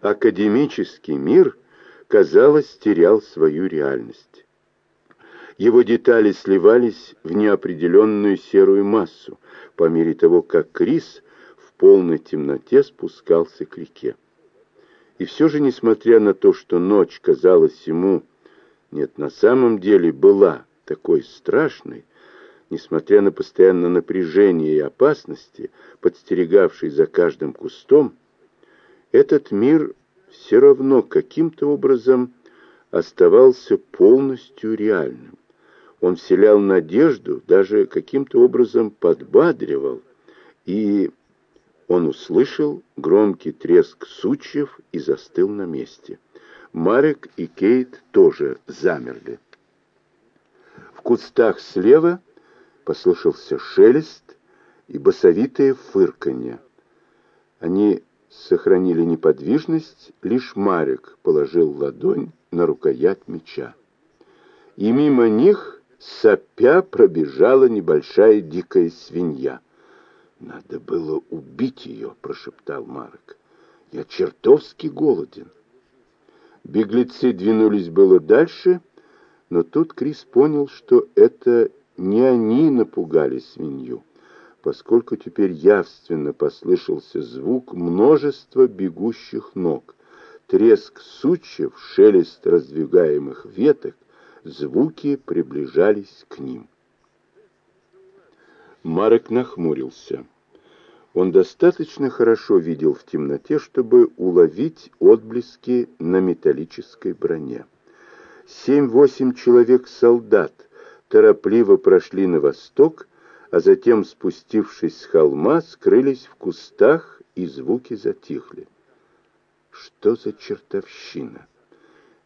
Академический мир, казалось, терял свою реальность. Его детали сливались в неопределенную серую массу, по мере того, как Крис в полной темноте спускался к реке. И все же, несмотря на то, что ночь казалась ему, нет, на самом деле была такой страшной, несмотря на постоянное напряжение и опасности, подстерегавшие за каждым кустом, этот мир все равно каким-то образом оставался полностью реальным. Он вселял надежду, даже каким-то образом подбадривал, и он услышал громкий треск сучьев и застыл на месте. Марек и Кейт тоже замерли. В кустах слева послышался шелест и басовитое фырканье. Они сохранили неподвижность, лишь Марек положил ладонь на рукоять меча. И мимо них, сопя, пробежала небольшая дикая свинья. «Надо было убить ее», — прошептал Марк. «Я чертовски голоден». Беглецы двинулись было дальше, но тут Крис понял, что это не они напугали свинью, поскольку теперь явственно послышался звук множества бегущих ног, треск сучьев, шелест раздвигаемых веток, звуки приближались к ним. Марек нахмурился. Он достаточно хорошо видел в темноте, чтобы уловить отблески на металлической броне. Семь-восемь человек-солдат торопливо прошли на восток, а затем, спустившись с холма, скрылись в кустах, и звуки затихли. Что за чертовщина?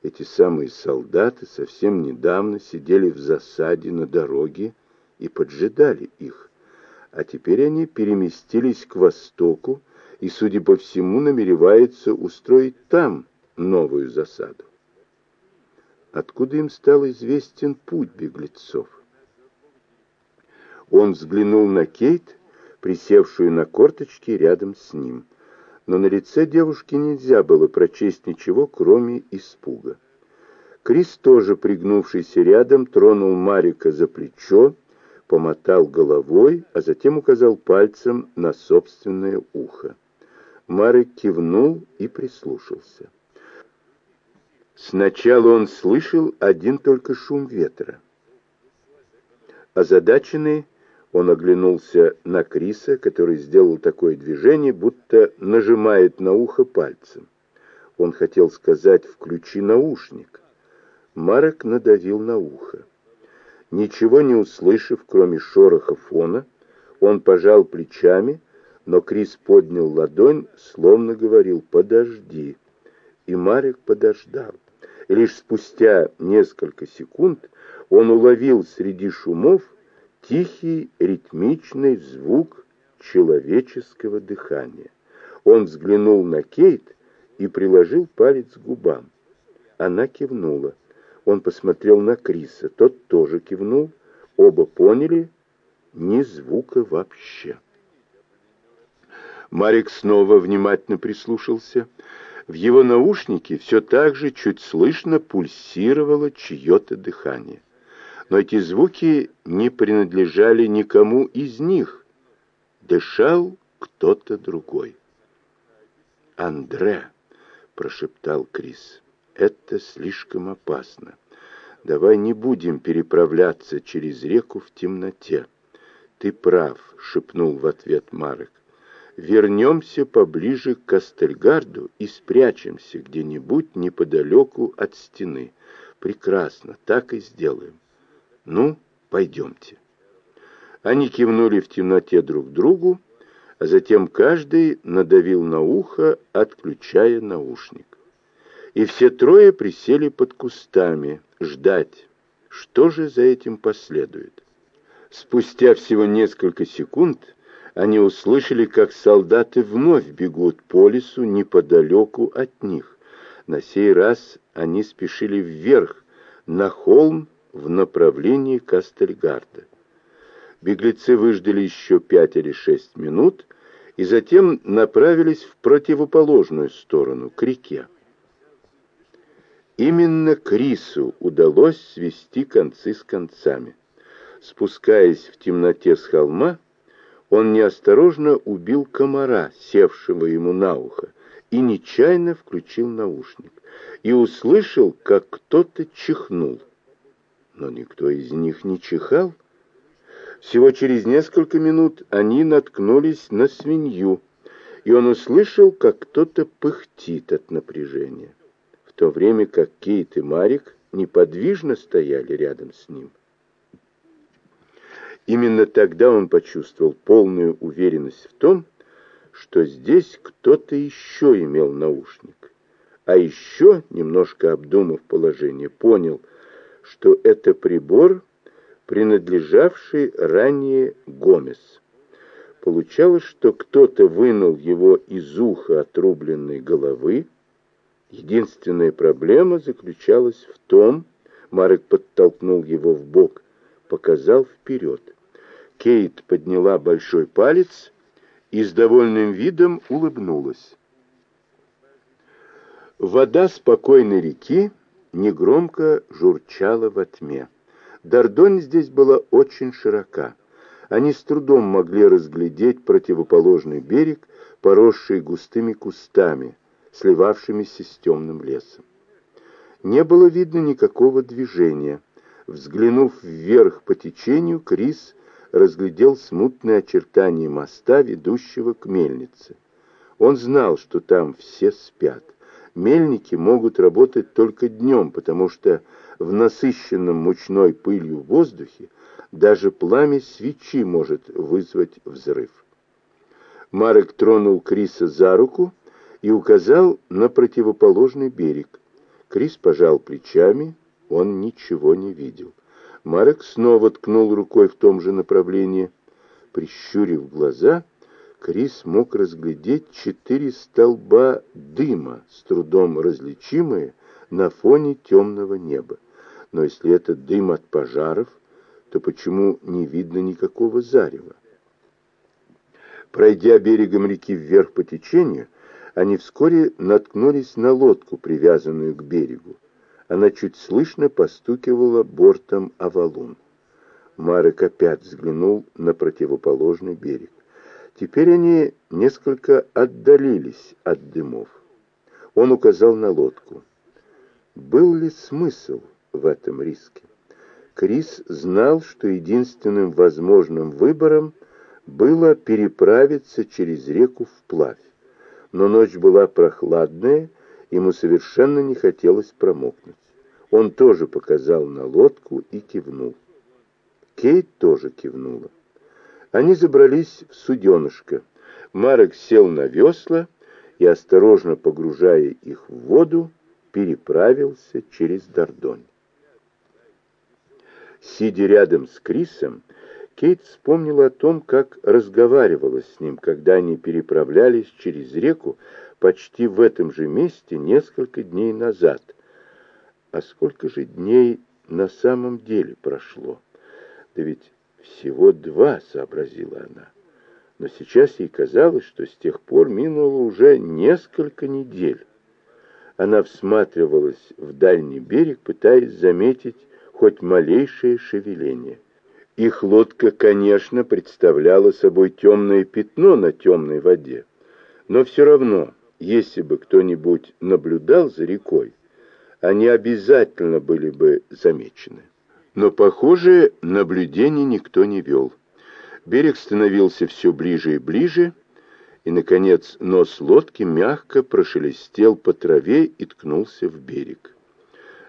Эти самые солдаты совсем недавно сидели в засаде на дороге и поджидали их а теперь они переместились к востоку и, судя по всему, намереваются устроить там новую засаду. Откуда им стал известен путь беглецов? Он взглянул на Кейт, присевшую на корточки рядом с ним, но на лице девушки нельзя было прочесть ничего, кроме испуга. Крис, тоже пригнувшийся рядом, тронул Марика за плечо, помотал головой, а затем указал пальцем на собственное ухо. Марек кивнул и прислушался. Сначала он слышал один только шум ветра. Озадаченный, он оглянулся на Криса, который сделал такое движение, будто нажимает на ухо пальцем. Он хотел сказать «включи наушник». Марек надавил на ухо. Ничего не услышав, кроме шороха фона, он пожал плечами, но Крис поднял ладонь, словно говорил «подожди». И Марик подождал. И лишь спустя несколько секунд он уловил среди шумов тихий ритмичный звук человеческого дыхания. Он взглянул на Кейт и приложил палец к губам. Она кивнула. Он посмотрел на Криса. Тот тоже кивнул. Оба поняли. Ни звука вообще. Марик снова внимательно прислушался. В его наушнике все так же чуть слышно пульсировало чье-то дыхание. Но эти звуки не принадлежали никому из них. Дышал кто-то другой. «Андре», — прошептал Крис. Это слишком опасно. Давай не будем переправляться через реку в темноте. Ты прав, шепнул в ответ Марек. Вернемся поближе к Кастельгарду и спрячемся где-нибудь неподалеку от стены. Прекрасно, так и сделаем. Ну, пойдемте. Они кивнули в темноте друг другу, а затем каждый надавил на ухо, отключая наушник и все трое присели под кустами, ждать, что же за этим последует. Спустя всего несколько секунд они услышали, как солдаты вновь бегут по лесу неподалеку от них. На сей раз они спешили вверх, на холм в направлении Кастельгарда. Беглецы выждали еще пять или шесть минут и затем направились в противоположную сторону, к реке. Именно Крису удалось свести концы с концами. Спускаясь в темноте с холма, он неосторожно убил комара, севшего ему на ухо, и нечаянно включил наушник, и услышал, как кто-то чихнул. Но никто из них не чихал. Всего через несколько минут они наткнулись на свинью, и он услышал, как кто-то пыхтит от напряжения, в то время как Кейт и Марик неподвижно стояли рядом с ним. Именно тогда он почувствовал полную уверенность в том, что здесь кто-то еще имел наушник. А еще, немножко обдумав положение, понял, что это прибор, принадлежавший ранее Гомес. Получалось, что кто-то вынул его из уха отрубленной головы. Единственная проблема заключалась в том, Марек подтолкнул его в бок, показал вперед. Кейт подняла большой палец и с довольным видом улыбнулась. Вода спокойной реки негромко журчала во тьме. Дордонь здесь была очень широка. Они с трудом могли разглядеть противоположный берег, поросший густыми кустами, сливавшимися с темным лесом. Не было видно никакого движения. Взглянув вверх по течению, Крис разглядел смутные очертания моста, ведущего к мельнице. Он знал, что там все спят. Мельники могут работать только днем, потому что в насыщенном мучной пылью воздухе даже пламя свечи может вызвать взрыв. Марек тронул Криса за руку и указал на противоположный берег. Крис пожал плечами, он ничего не видел. Марек снова ткнул рукой в том же направлении. Прищурив глаза, Крис мог разглядеть четыре столба дыма, с трудом различимые на фоне темного неба. Но если это дым от пожаров, то почему не видно никакого зарева? Пройдя берегом реки вверх по течению, они вскоре наткнулись на лодку, привязанную к берегу. Она чуть слышно постукивала бортом о валун. Марек опять взглянул на противоположный берег. Теперь они несколько отдалились от дымов. Он указал на лодку. Был ли смысл в этом риске? Крис знал, что единственным возможным выбором было переправиться через реку вплавь. Но ночь была прохладная, ему совершенно не хотелось промокнуть. Он тоже показал на лодку и кивнул. Кейт тоже кивнула. Они забрались в суденышко. Марек сел на весла и, осторожно погружая их в воду, переправился через Дордонь. Сидя рядом с Крисом, Кейт вспомнила о том, как разговаривала с ним, когда они переправлялись через реку почти в этом же месте несколько дней назад — а сколько же дней на самом деле прошло? Да ведь всего два, сообразила она. Но сейчас ей казалось, что с тех пор минуло уже несколько недель. Она всматривалась в дальний берег, пытаясь заметить хоть малейшее шевеление. Их лодка, конечно, представляла собой темное пятно на темной воде. Но все равно, если бы кто-нибудь наблюдал за рекой, они обязательно были бы замечены. Но, похоже, наблюдений никто не вел. Берег становился все ближе и ближе, и, наконец, нос лодки мягко прошелестел по траве и ткнулся в берег.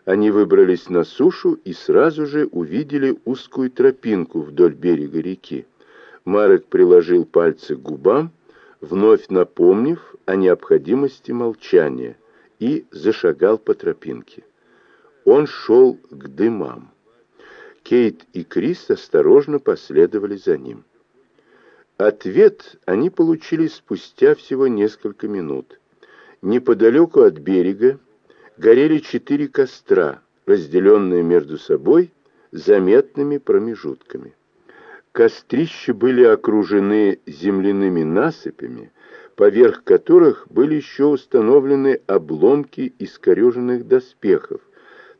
Они выбрались на сушу и сразу же увидели узкую тропинку вдоль берега реки. Марек приложил пальцы к губам, вновь напомнив о необходимости молчания, и зашагал по тропинке. Он шел к дымам. Кейт и Крис осторожно последовали за ним. Ответ они получили спустя всего несколько минут. Неподалеку от берега горели четыре костра, разделенные между собой заметными промежутками. Кострища были окружены земляными насыпями, поверх которых были еще установлены обломки искореженных доспехов,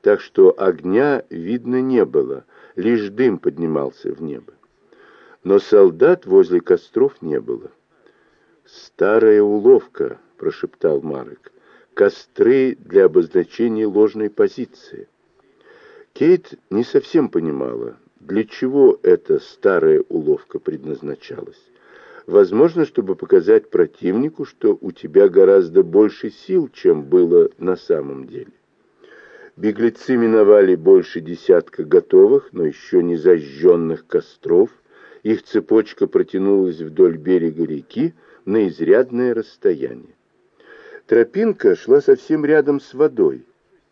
так что огня видно не было, лишь дым поднимался в небо. Но солдат возле костров не было. «Старая уловка», — прошептал Марек, — «костры для обозначения ложной позиции». Кейт не совсем понимала, для чего эта старая уловка предназначалась. Возможно, чтобы показать противнику, что у тебя гораздо больше сил, чем было на самом деле. Беглецы миновали больше десятка готовых, но еще не зажженных костров. Их цепочка протянулась вдоль берега реки на изрядное расстояние. Тропинка шла совсем рядом с водой.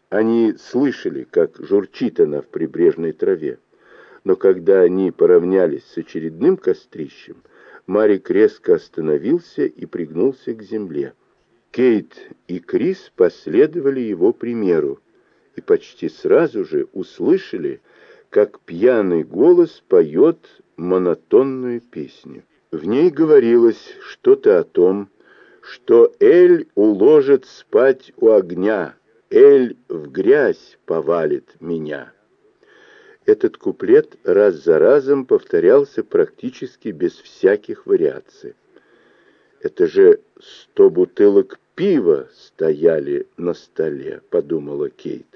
Они слышали, как журчит она в прибрежной траве. Но когда они поравнялись с очередным кострищем, Марик резко остановился и пригнулся к земле. Кейт и Крис последовали его примеру и почти сразу же услышали, как пьяный голос поет монотонную песню. В ней говорилось что-то о том, что Эль уложит спать у огня, Эль в грязь повалит меня. Этот куплет раз за разом повторялся практически без всяких вариаций. «Это же сто бутылок пива стояли на столе», — подумала Кейт.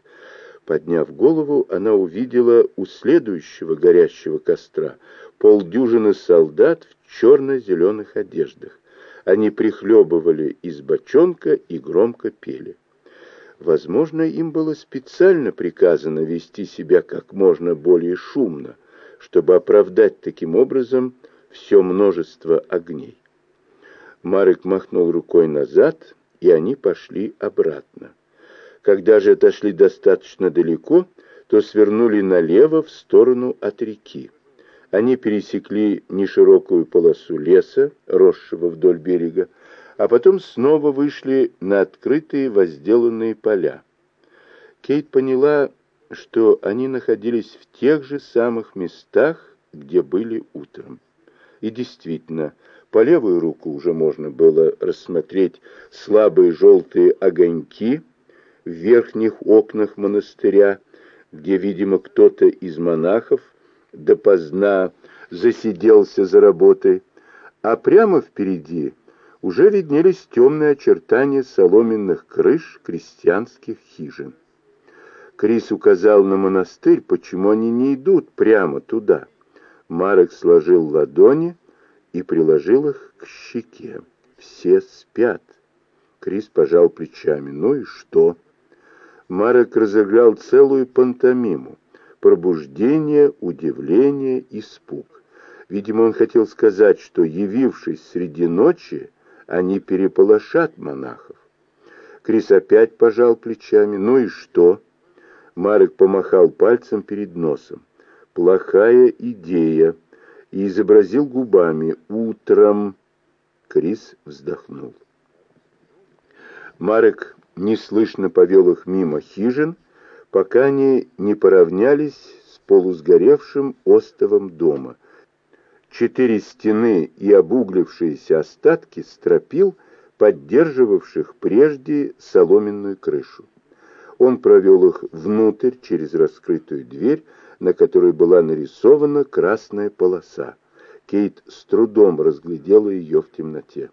Подняв голову, она увидела у следующего горящего костра полдюжины солдат в черно-зеленых одеждах. Они прихлебывали из бочонка и громко пели. Возможно, им было специально приказано вести себя как можно более шумно, чтобы оправдать таким образом все множество огней. Марек махнул рукой назад, и они пошли обратно. Когда же отошли достаточно далеко, то свернули налево в сторону от реки. Они пересекли неширокую полосу леса, росшего вдоль берега, а потом снова вышли на открытые возделанные поля. Кейт поняла, что они находились в тех же самых местах, где были утром. И действительно, по левую руку уже можно было рассмотреть слабые желтые огоньки в верхних окнах монастыря, где, видимо, кто-то из монахов допоздна засиделся за работой, а прямо впереди — уже виднелись темные очертания соломенных крыш крестьянских хижин. Крис указал на монастырь, почему они не идут прямо туда. Марек сложил ладони и приложил их к щеке. Все спят. Крис пожал плечами. Ну и что? Марек разыграл целую пантомиму. Пробуждение, удивление, испуг. Видимо, он хотел сказать, что, явившись среди ночи, они переполошат монахов. Крис опять пожал плечами. Ну и что? Марек помахал пальцем перед носом. Плохая идея. И изобразил губами. Утром. Крис вздохнул. Марек неслышно повел их мимо хижин, пока они не поравнялись с полусгоревшим остовом дома — четыре стены и обуглившиеся остатки стропил, поддерживавших прежде соломенную крышу. Он провел их внутрь через раскрытую дверь, на которой была нарисована красная полоса. Кейт с трудом разглядела ее в темноте.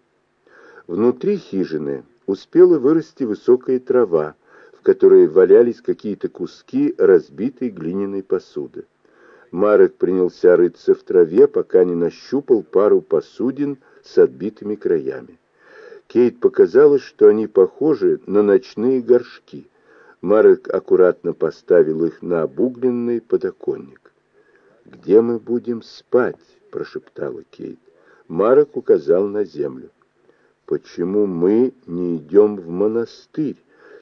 Внутри хижины успела вырасти высокая трава, в которой валялись какие-то куски разбитой глиняной посуды. Марек принялся рыться в траве, пока не нащупал пару посудин с отбитыми краями. Кейт показалось, что они похожи на ночные горшки. Марек аккуратно поставил их на обугленный подоконник. «Где мы будем спать?» — прошептала Кейт. Марек указал на землю. «Почему мы не идем в монастырь?»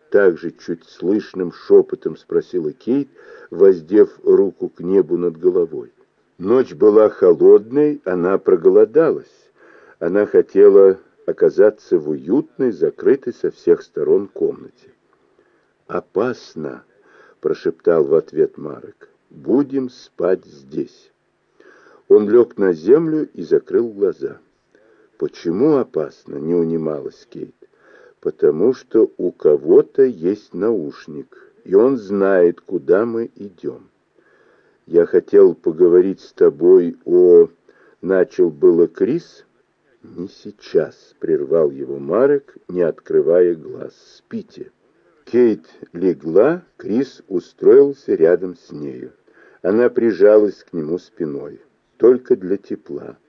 также чуть слышным шепотом спросила Кейт, воздев руку к небу над головой. Ночь была холодной, она проголодалась. Она хотела оказаться в уютной, закрытой со всех сторон комнате. «Опасно!» — прошептал в ответ Марек. «Будем спать здесь». Он лег на землю и закрыл глаза. «Почему опасно?» — не унималась Кейт. «Потому что у кого-то есть наушник, и он знает, куда мы идем. Я хотел поговорить с тобой о...» Начал было Крис. «Не сейчас», — прервал его Марек, не открывая глаз. «Спите». Кейт легла, Крис устроился рядом с нею. Она прижалась к нему спиной, только для тепла.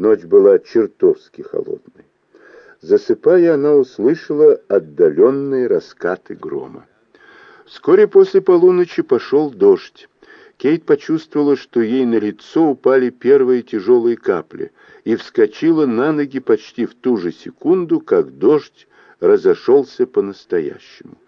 Ночь была чертовски холодной. Засыпая, она услышала отдаленные раскаты грома. Вскоре после полуночи пошел дождь. Кейт почувствовала, что ей на лицо упали первые тяжелые капли, и вскочила на ноги почти в ту же секунду, как дождь разошелся по-настоящему.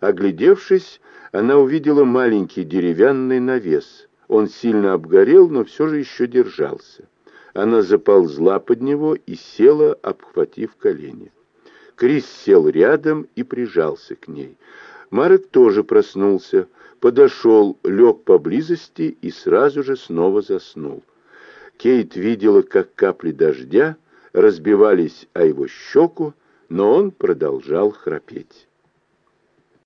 Оглядевшись, она увидела маленький деревянный навес. Он сильно обгорел, но все же еще держался. Она заползла под него и села, обхватив колени. Крис сел рядом и прижался к ней. Марек тоже проснулся, подошел, лег поблизости и сразу же снова заснул. Кейт видела, как капли дождя разбивались о его щеку, но он продолжал храпеть.